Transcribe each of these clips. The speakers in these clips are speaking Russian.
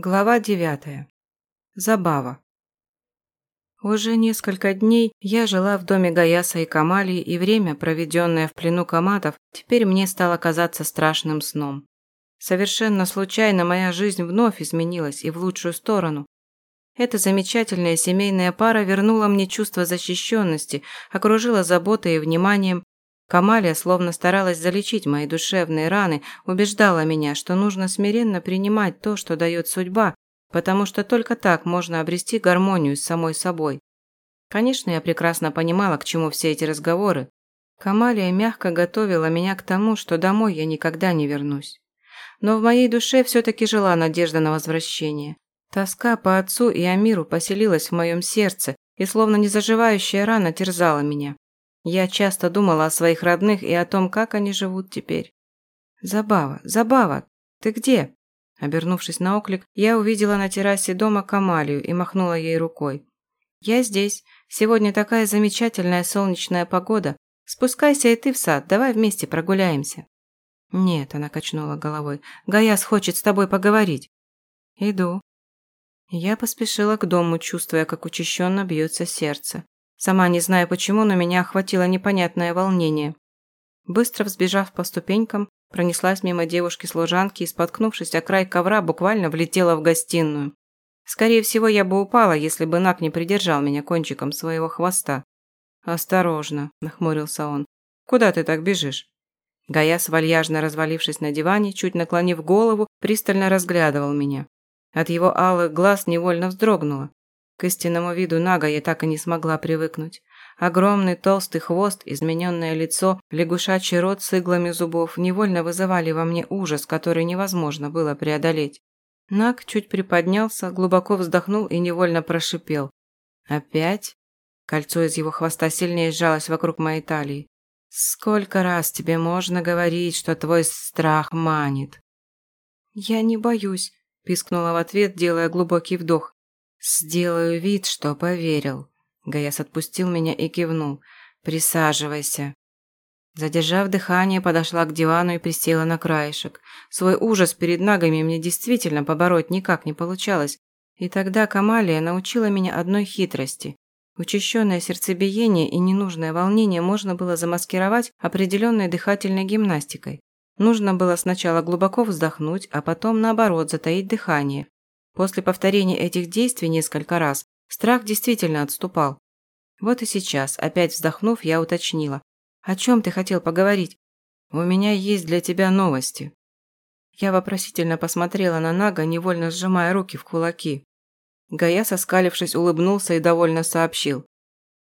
Глава девятая. Забава. Уже несколько дней я жила в доме Гаяса и Камалии, и время, проведенное в плену коматов, теперь мне стало казаться страшным сном. Совершенно случайно моя жизнь вновь изменилась и в лучшую сторону. Эта замечательная семейная пара вернула мне чувство защищенности, окружила заботой и вниманием, Камалия словно старалась залечить мои душевные раны, убеждала меня, что нужно смиренно принимать то, что дает судьба, потому что только так можно обрести гармонию с самой собой. Конечно, я прекрасно понимала, к чему все эти разговоры. Камалия мягко готовила меня к тому, что домой я никогда не вернусь. Но в моей душе все-таки жила надежда на возвращение. Тоска по отцу и Амиру поселилась в моем сердце и словно незаживающая рана терзала меня. Я часто думала о своих родных и о том, как они живут теперь. «Забава, Забава, ты где?» Обернувшись на оклик, я увидела на террасе дома Камалию и махнула ей рукой. «Я здесь. Сегодня такая замечательная солнечная погода. Спускайся и ты в сад, давай вместе прогуляемся». «Нет», – она качнула головой, – «Гаяс хочет с тобой поговорить». «Иду». Я поспешила к дому, чувствуя, как учащенно бьется сердце. Сама не знаю почему, но меня охватило непонятное волнение. Быстро взбежав по ступенькам, пронеслась мимо девушки-служанки и, споткнувшись о край ковра, буквально влетела в гостиную. Скорее всего, я бы упала, если бы Нак не придержал меня кончиком своего хвоста. «Осторожно», – нахмурился он. «Куда ты так бежишь?» Гаяс, вальяжно развалившись на диване, чуть наклонив голову, пристально разглядывал меня. От его алых глаз невольно вздрогнула. К истинному виду Нага я так и не смогла привыкнуть. Огромный толстый хвост, измененное лицо, лягушачий рот с иглами зубов невольно вызывали во мне ужас, который невозможно было преодолеть. Наг чуть приподнялся, глубоко вздохнул и невольно прошипел. «Опять?» Кольцо из его хвоста сильнее сжалось вокруг моей талии. «Сколько раз тебе можно говорить, что твой страх манит?» «Я не боюсь», – пискнула в ответ, делая глубокий вдох. «Сделаю вид, что поверил». Гаяс отпустил меня и кивнул. «Присаживайся». Задержав дыхание, подошла к дивану и присела на краешек. Свой ужас перед нагами мне действительно побороть никак не получалось. И тогда Камалия научила меня одной хитрости. Учащенное сердцебиение и ненужное волнение можно было замаскировать определенной дыхательной гимнастикой. Нужно было сначала глубоко вздохнуть, а потом, наоборот, затаить дыхание. После повторения этих действий несколько раз страх действительно отступал. Вот и сейчас, опять вздохнув, я уточнила. «О чем ты хотел поговорить?» «У меня есть для тебя новости». Я вопросительно посмотрела на Нага, невольно сжимая руки в кулаки. Гая, соскалившись, улыбнулся и довольно сообщил.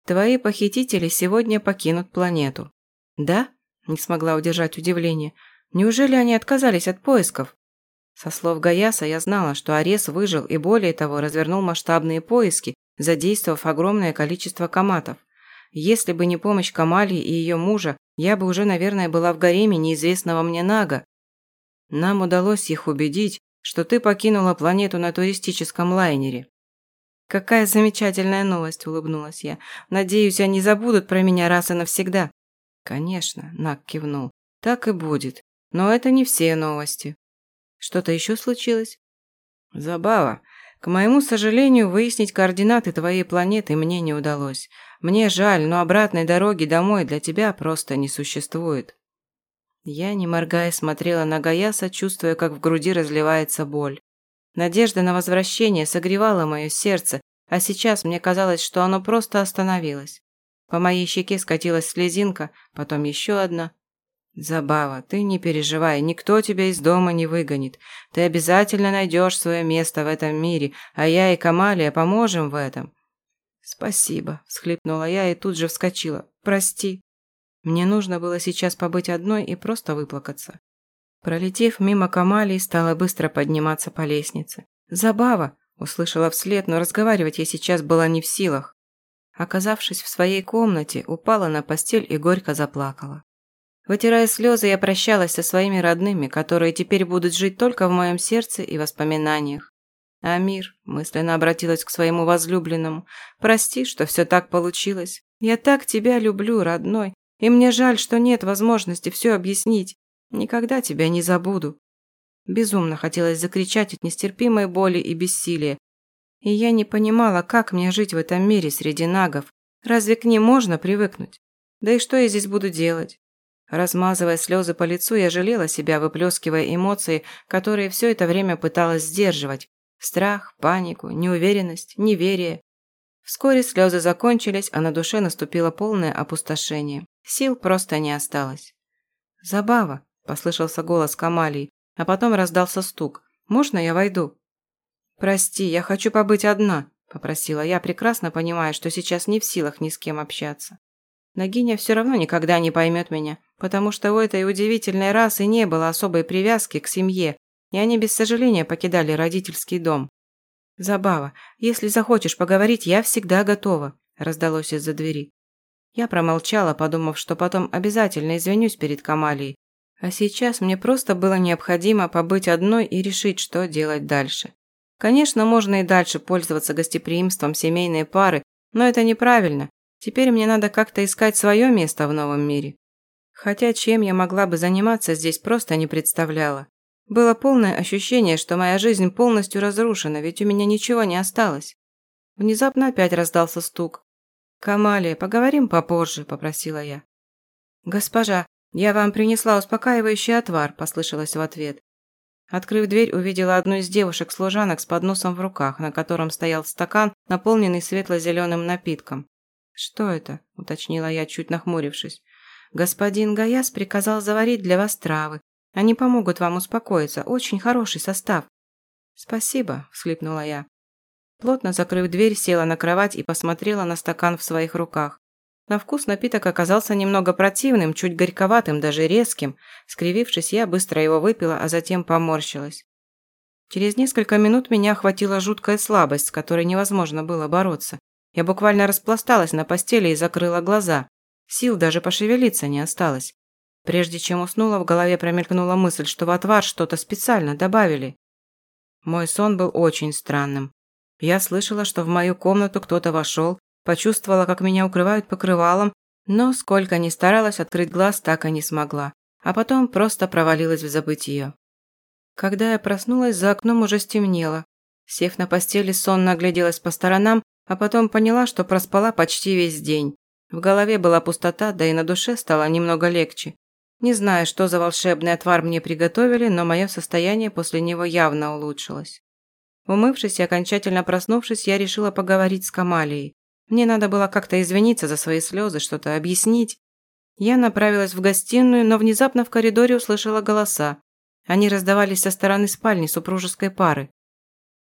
«Твои похитители сегодня покинут планету». «Да?» – не смогла удержать удивление. «Неужели они отказались от поисков?» Со слов Гаяса я знала, что Арес выжил и более того развернул масштабные поиски, задействовав огромное количество коматов. Если бы не помощь Камалии и ее мужа, я бы уже, наверное, была в гареме неизвестного мне Нага. Нам удалось их убедить, что ты покинула планету на туристическом лайнере. «Какая замечательная новость!» – улыбнулась я. «Надеюсь, они забудут про меня раз и навсегда». «Конечно», – Наг кивнул. «Так и будет. Но это не все новости. Что-то еще случилось? Забава. К моему сожалению, выяснить координаты твоей планеты мне не удалось. Мне жаль, но обратной дороги домой для тебя просто не существует. Я, не моргая, смотрела на Гаяса, чувствуя, как в груди разливается боль. Надежда на возвращение согревала мое сердце, а сейчас мне казалось, что оно просто остановилось. По моей щеке скатилась слезинка, потом еще одна, «Забава, ты не переживай, никто тебя из дома не выгонит. Ты обязательно найдешь свое место в этом мире, а я и Камалия поможем в этом». «Спасибо», – всхлипнула я и тут же вскочила. «Прости». Мне нужно было сейчас побыть одной и просто выплакаться. Пролетев мимо Камалии, стала быстро подниматься по лестнице. «Забава!» – услышала вслед, но разговаривать я сейчас была не в силах. Оказавшись в своей комнате, упала на постель и горько заплакала. Вытирая слезы, я прощалась со своими родными, которые теперь будут жить только в моем сердце и воспоминаниях. Амир мысленно обратилась к своему возлюбленному. «Прости, что все так получилось. Я так тебя люблю, родной, и мне жаль, что нет возможности все объяснить. Никогда тебя не забуду». Безумно хотелось закричать от нестерпимой боли и бессилия. И я не понимала, как мне жить в этом мире среди нагов. Разве к ним можно привыкнуть? Да и что я здесь буду делать? Размазывая слезы по лицу, я жалела себя, выплескивая эмоции, которые все это время пыталась сдерживать. Страх, панику, неуверенность, неверие. Вскоре слезы закончились, а на душе наступило полное опустошение. Сил просто не осталось. «Забава», – послышался голос Камалии, а потом раздался стук. «Можно я войду?» «Прости, я хочу побыть одна», – попросила я, прекрасно понимая, что сейчас не в силах ни с кем общаться. Нагиня все равно никогда не поймет меня, потому что у этой удивительной расы не было особой привязки к семье, и они без сожаления покидали родительский дом. «Забава, если захочешь поговорить, я всегда готова», – раздалось из-за двери. Я промолчала, подумав, что потом обязательно извинюсь перед Камалией, а сейчас мне просто было необходимо побыть одной и решить, что делать дальше. Конечно, можно и дальше пользоваться гостеприимством семейной пары, но это неправильно. Теперь мне надо как-то искать свое место в новом мире. Хотя чем я могла бы заниматься здесь, просто не представляла. Было полное ощущение, что моя жизнь полностью разрушена, ведь у меня ничего не осталось. Внезапно опять раздался стук. «Камалия, поговорим попозже», – попросила я. «Госпожа, я вам принесла успокаивающий отвар», – послышалось в ответ. Открыв дверь, увидела одну из девушек-служанок с подносом в руках, на котором стоял стакан, наполненный светло-зеленым напитком. «Что это?» – уточнила я, чуть нахмурившись. «Господин Гаяс приказал заварить для вас травы. Они помогут вам успокоиться. Очень хороший состав». «Спасибо», – всхлипнула я. Плотно закрыв дверь, села на кровать и посмотрела на стакан в своих руках. На вкус напиток оказался немного противным, чуть горьковатым, даже резким. Скривившись, я быстро его выпила, а затем поморщилась. Через несколько минут меня охватила жуткая слабость, с которой невозможно было бороться. Я буквально распласталась на постели и закрыла глаза. Сил даже пошевелиться не осталось. Прежде чем уснула, в голове промелькнула мысль, что в отвар что-то специально добавили. Мой сон был очень странным. Я слышала, что в мою комнату кто-то вошел, почувствовала, как меня укрывают покрывалом, но сколько ни старалась открыть глаз, так и не смогла. А потом просто провалилась в забытие. Когда я проснулась, за окном уже стемнело. Сев на постели, сонно огляделась по сторонам, а потом поняла, что проспала почти весь день. В голове была пустота, да и на душе стало немного легче. Не знаю, что за волшебный отвар мне приготовили, но мое состояние после него явно улучшилось. Умывшись и окончательно проснувшись, я решила поговорить с Камалией. Мне надо было как-то извиниться за свои слезы, что-то объяснить. Я направилась в гостиную, но внезапно в коридоре услышала голоса. Они раздавались со стороны спальни супружеской пары.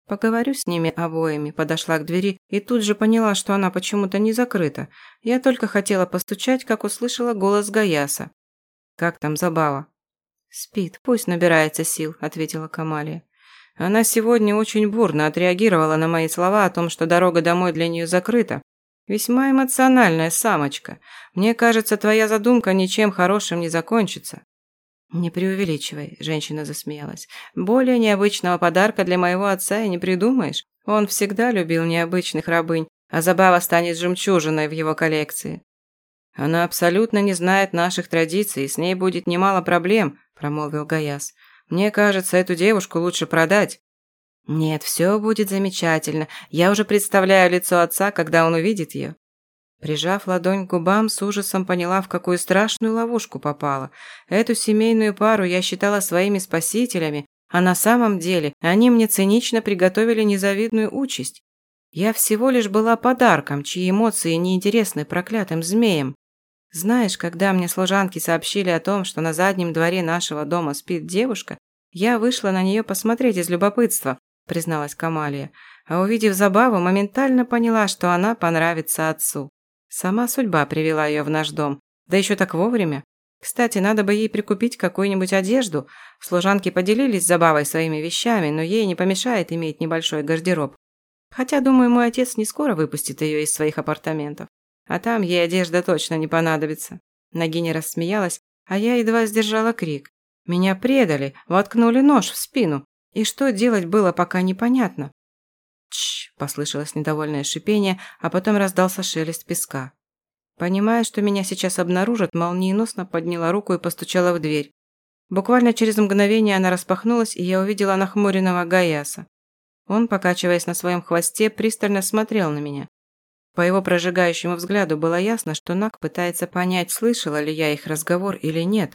Поговорю с ними обоими, подошла к двери и тут же поняла, что она почему-то не закрыта. Я только хотела постучать, как услышала голос Гаяса. «Как там забава?» «Спит, пусть набирается сил», – ответила Камалия. Она сегодня очень бурно отреагировала на мои слова о том, что дорога домой для нее закрыта. Весьма эмоциональная самочка. Мне кажется, твоя задумка ничем хорошим не закончится. «Не преувеличивай», – женщина засмеялась. «Более необычного подарка для моего отца и не придумаешь. Он всегда любил необычных рабынь, а забава станет жемчужиной в его коллекции». «Она абсолютно не знает наших традиций, и с ней будет немало проблем», – промолвил Гаяс. «Мне кажется, эту девушку лучше продать». «Нет, все будет замечательно. Я уже представляю лицо отца, когда он увидит ее. Прижав ладонь к губам, с ужасом поняла, в какую страшную ловушку попала. Эту семейную пару я считала своими спасителями, а на самом деле они мне цинично приготовили незавидную участь. Я всего лишь была подарком, чьи эмоции неинтересны проклятым змеям. Знаешь, когда мне служанки сообщили о том, что на заднем дворе нашего дома спит девушка, я вышла на нее посмотреть из любопытства, призналась Камалия, а увидев забаву, моментально поняла, что она понравится отцу. Сама судьба привела ее в наш дом, да еще так вовремя. Кстати, надо бы ей прикупить какую-нибудь одежду. Служанки поделились забавой своими вещами, но ей не помешает иметь небольшой гардероб. Хотя, думаю, мой отец не скоро выпустит ее из своих апартаментов. А там ей одежда точно не понадобится. Нагиня рассмеялась, а я едва сдержала крик. Меня предали, воткнули нож в спину. И что делать было пока непонятно. Чш, послышалось недовольное шипение, а потом раздался шелест песка. Понимая, что меня сейчас обнаружат, молниеносно подняла руку и постучала в дверь. Буквально через мгновение она распахнулась, и я увидела нахмуренного Гаяса. Он, покачиваясь на своем хвосте, пристально смотрел на меня. По его прожигающему взгляду было ясно, что Нак пытается понять, слышала ли я их разговор или нет.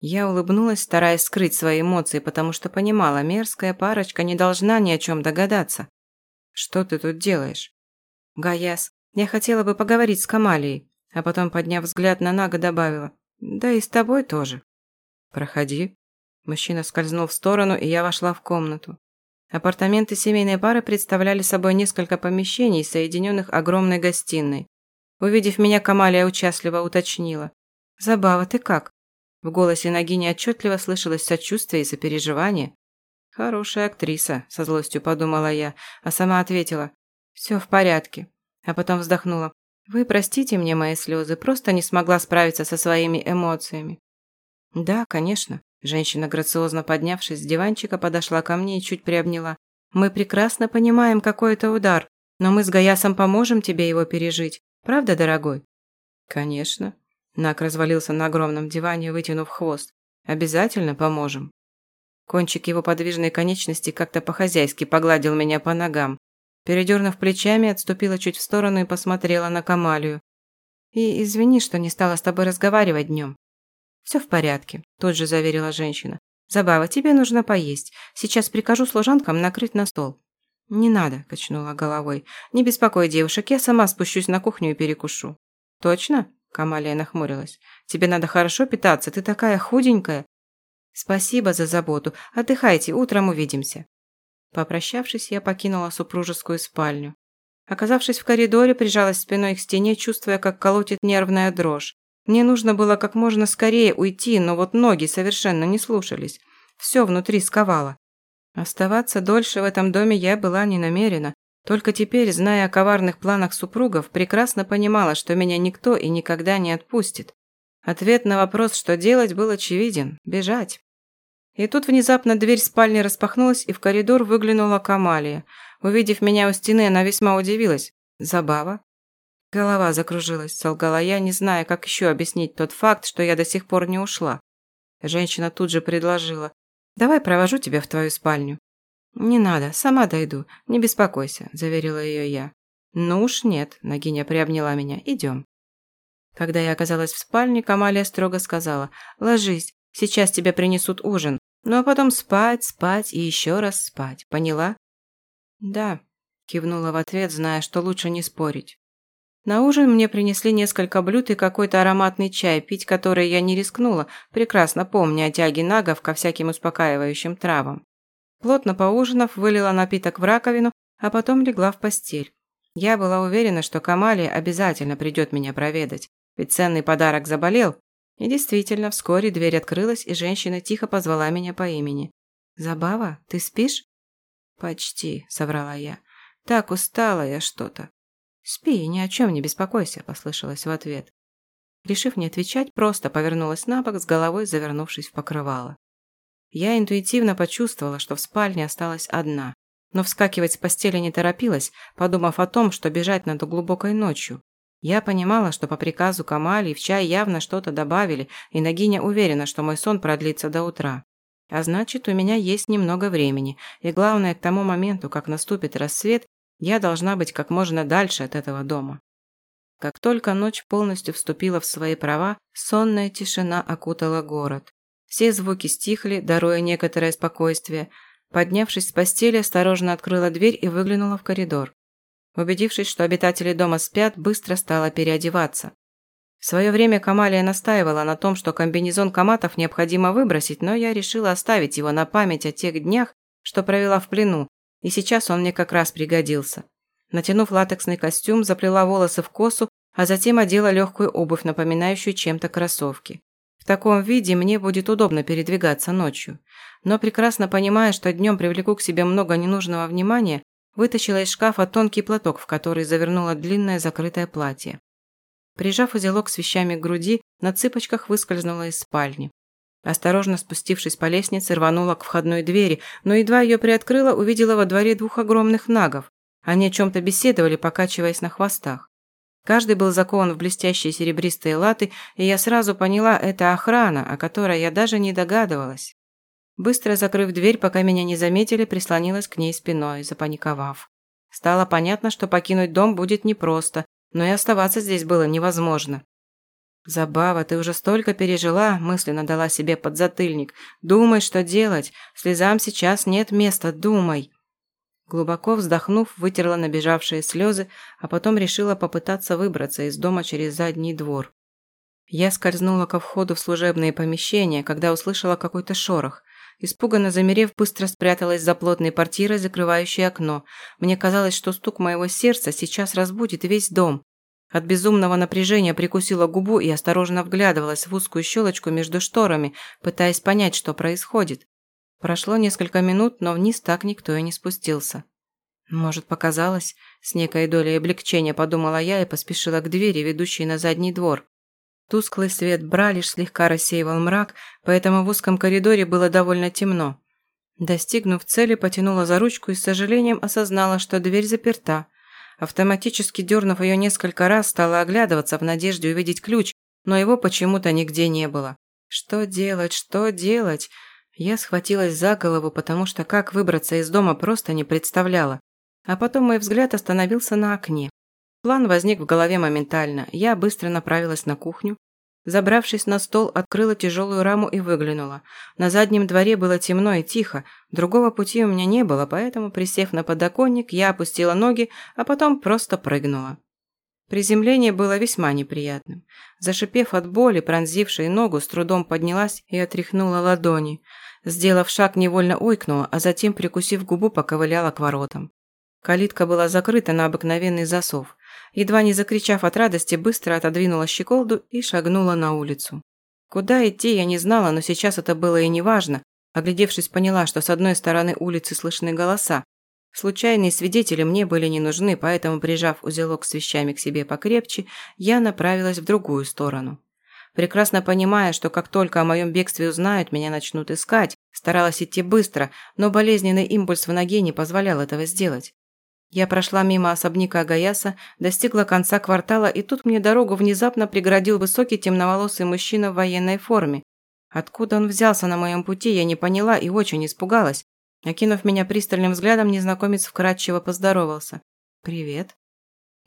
Я улыбнулась, стараясь скрыть свои эмоции, потому что понимала, мерзкая парочка не должна ни о чем догадаться. «Что ты тут делаешь?» «Гаяс, я хотела бы поговорить с Камалией», а потом, подняв взгляд на Нага, добавила. «Да и с тобой тоже». «Проходи». Мужчина скользнул в сторону, и я вошла в комнату. Апартаменты семейной пары представляли собой несколько помещений, соединенных огромной гостиной. Увидев меня, Камалия участливо уточнила. «Забава, ты как?» В голосе Нагини отчетливо слышалось сочувствие и сопереживание. «Хорошая актриса», – со злостью подумала я, а сама ответила. «Все в порядке». А потом вздохнула. «Вы простите мне мои слезы, просто не смогла справиться со своими эмоциями». «Да, конечно», Женщина, грациозно поднявшись с диванчика, подошла ко мне и чуть приобняла. «Мы прекрасно понимаем, какой это удар, но мы с Гаясом поможем тебе его пережить. Правда, дорогой?» «Конечно». Нак развалился на огромном диване, вытянув хвост. «Обязательно поможем». Кончик его подвижной конечности как-то по-хозяйски погладил меня по ногам. Передернув плечами, отступила чуть в сторону и посмотрела на Камалию. «И извини, что не стала с тобой разговаривать днем. «Все в порядке», – тут же заверила женщина. «Забава, тебе нужно поесть. Сейчас прикажу служанкам накрыть на стол». «Не надо», – качнула головой. «Не беспокой девушек, я сама спущусь на кухню и перекушу». «Точно?» – Камалия нахмурилась. «Тебе надо хорошо питаться, ты такая худенькая». «Спасибо за заботу. Отдыхайте, утром увидимся». Попрощавшись, я покинула супружескую спальню. Оказавшись в коридоре, прижалась спиной к стене, чувствуя, как колотит нервная дрожь. Мне нужно было как можно скорее уйти, но вот ноги совершенно не слушались. Все внутри сковало. Оставаться дольше в этом доме я была не намерена. Только теперь, зная о коварных планах супругов, прекрасно понимала, что меня никто и никогда не отпустит. Ответ на вопрос, что делать, был очевиден – бежать. И тут внезапно дверь спальни распахнулась, и в коридор выглянула Камалия. Увидев меня у стены, она весьма удивилась. «Забава? Голова закружилась, солгала я, не зная, как еще объяснить тот факт, что я до сих пор не ушла. Женщина тут же предложила. «Давай провожу тебя в твою спальню». «Не надо, сама дойду, не беспокойся», – заверила ее я. «Ну уж нет», – Нагиня приобняла меня, – «идем». Когда я оказалась в спальне, Камалия строго сказала, «Ложись, сейчас тебе принесут ужин, ну а потом спать, спать и еще раз спать, поняла?» «Да», – кивнула в ответ, зная, что лучше не спорить. На ужин мне принесли несколько блюд и какой-то ароматный чай, пить который я не рискнула, прекрасно помня о тяге нагов ко всяким успокаивающим травам. Плотно поужинав, вылила напиток в раковину, а потом легла в постель. Я была уверена, что Камалия обязательно придет меня проведать, ведь ценный подарок заболел. И действительно, вскоре дверь открылась, и женщина тихо позвала меня по имени. «Забава, ты спишь?» «Почти», — соврала я. «Так устала я что-то». «Спи, ни о чем не беспокойся», – послышалось в ответ. Решив не отвечать, просто повернулась на бок, с головой завернувшись в покрывало. Я интуитивно почувствовала, что в спальне осталась одна, но вскакивать с постели не торопилась, подумав о том, что бежать надо глубокой ночью. Я понимала, что по приказу Камали в чай явно что-то добавили, и Нагиня уверена, что мой сон продлится до утра. А значит, у меня есть немного времени, и главное, к тому моменту, как наступит рассвет, я должна быть как можно дальше от этого дома. Как только ночь полностью вступила в свои права, сонная тишина окутала город. Все звуки стихли, даруя некоторое спокойствие. Поднявшись с постели, осторожно открыла дверь и выглянула в коридор. Убедившись, что обитатели дома спят, быстро стала переодеваться. В свое время Камалия настаивала на том, что комбинезон коматов необходимо выбросить, но я решила оставить его на память о тех днях, что провела в плену, и сейчас он мне как раз пригодился. Натянув латексный костюм, заплела волосы в косу, а затем одела легкую обувь, напоминающую чем-то кроссовки. В таком виде мне будет удобно передвигаться ночью. Но прекрасно понимая, что днем привлеку к себе много ненужного внимания, вытащила из шкафа тонкий платок, в который завернула длинное закрытое платье. Прижав узелок с вещами к груди, на цыпочках выскользнула из спальни. Осторожно спустившись по лестнице, рванула к входной двери, но едва ее приоткрыла, увидела во дворе двух огромных нагов. Они о чем-то беседовали, покачиваясь на хвостах. Каждый был закован в блестящие серебристые латы, и я сразу поняла, это охрана, о которой я даже не догадывалась. Быстро закрыв дверь, пока меня не заметили, прислонилась к ней спиной, запаниковав. Стало понятно, что покинуть дом будет непросто, но и оставаться здесь было невозможно. «Забава, ты уже столько пережила», – мысленно дала себе подзатыльник. «Думай, что делать. Слезам сейчас нет места, думай». Глубоко вздохнув, вытерла набежавшие слезы, а потом решила попытаться выбраться из дома через задний двор. Я скользнула ко входу в служебные помещения, когда услышала какой-то шорох. Испуганно замерев, быстро спряталась за плотной портьерой, закрывающей окно. Мне казалось, что стук моего сердца сейчас разбудит весь дом. От безумного напряжения прикусила губу и осторожно вглядывалась в узкую щелочку между шторами, пытаясь понять, что происходит. Прошло несколько минут, но вниз так никто и не спустился. Может, показалось? С некой долей облегчения подумала я и поспешила к двери, ведущей на задний двор. Тусклый свет бра лишь слегка рассеивал мрак, поэтому в узком коридоре было довольно темно. Достигнув цели, потянула за ручку и с сожалением осознала, что дверь заперта. Автоматически дернув ее несколько раз, стала оглядываться в надежде увидеть ключ, но его почему-то нигде не было. Что делать, что делать? Я схватилась за голову, потому что как выбраться из дома просто не представляла. А потом мой взгляд остановился на окне. План возник в голове моментально. Я быстро направилась на кухню. Забравшись на стол, открыла тяжелую раму и выглянула. На заднем дворе было темно и тихо. Другого пути у меня не было, поэтому, присев на подоконник, я опустила ноги, а потом просто прыгнула. Приземление было весьма неприятным. Зашипев от боли, пронзившей ногу, с трудом поднялась и отряхнула ладони. Сделав шаг, невольно ойкнула, а затем, прикусив губу, поковыляла к воротам. Калитка была закрыта на обыкновенный засов. Едва не закричав от радости, быстро отодвинула щеколду и шагнула на улицу. Куда идти, я не знала, но сейчас это было и неважно. Оглядевшись, поняла, что с одной стороны улицы слышны голоса. Случайные свидетели мне были не нужны, поэтому, прижав узелок с вещами к себе покрепче, я направилась в другую сторону. Прекрасно понимая, что как только о моем бегстве узнают, меня начнут искать, старалась идти быстро, но болезненный импульс в ноге не позволял этого сделать. Я прошла мимо особняка Гаяса, достигла конца квартала, и тут мне дорогу внезапно преградил высокий темноволосый мужчина в военной форме. Откуда он взялся на моем пути, я не поняла и очень испугалась. Окинув меня пристальным взглядом, незнакомец вкратчиво поздоровался. «Привет».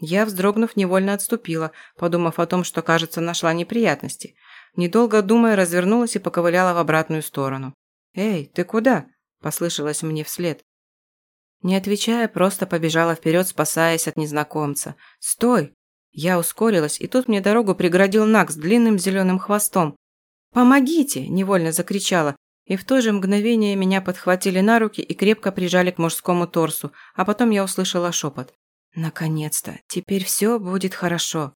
Я, вздрогнув, невольно отступила, подумав о том, что, кажется, нашла неприятности. Недолго думая, развернулась и поковыляла в обратную сторону. «Эй, ты куда?» – послышалось мне вслед. Не отвечая, просто побежала вперед, спасаясь от незнакомца. «Стой!» Я ускорилась, и тут мне дорогу преградил Нак с длинным зеленым хвостом. «Помогите!» – невольно закричала, и в то же мгновение меня подхватили на руки и крепко прижали к мужскому торсу, а потом я услышала шепот. Наконец-то, теперь все будет хорошо.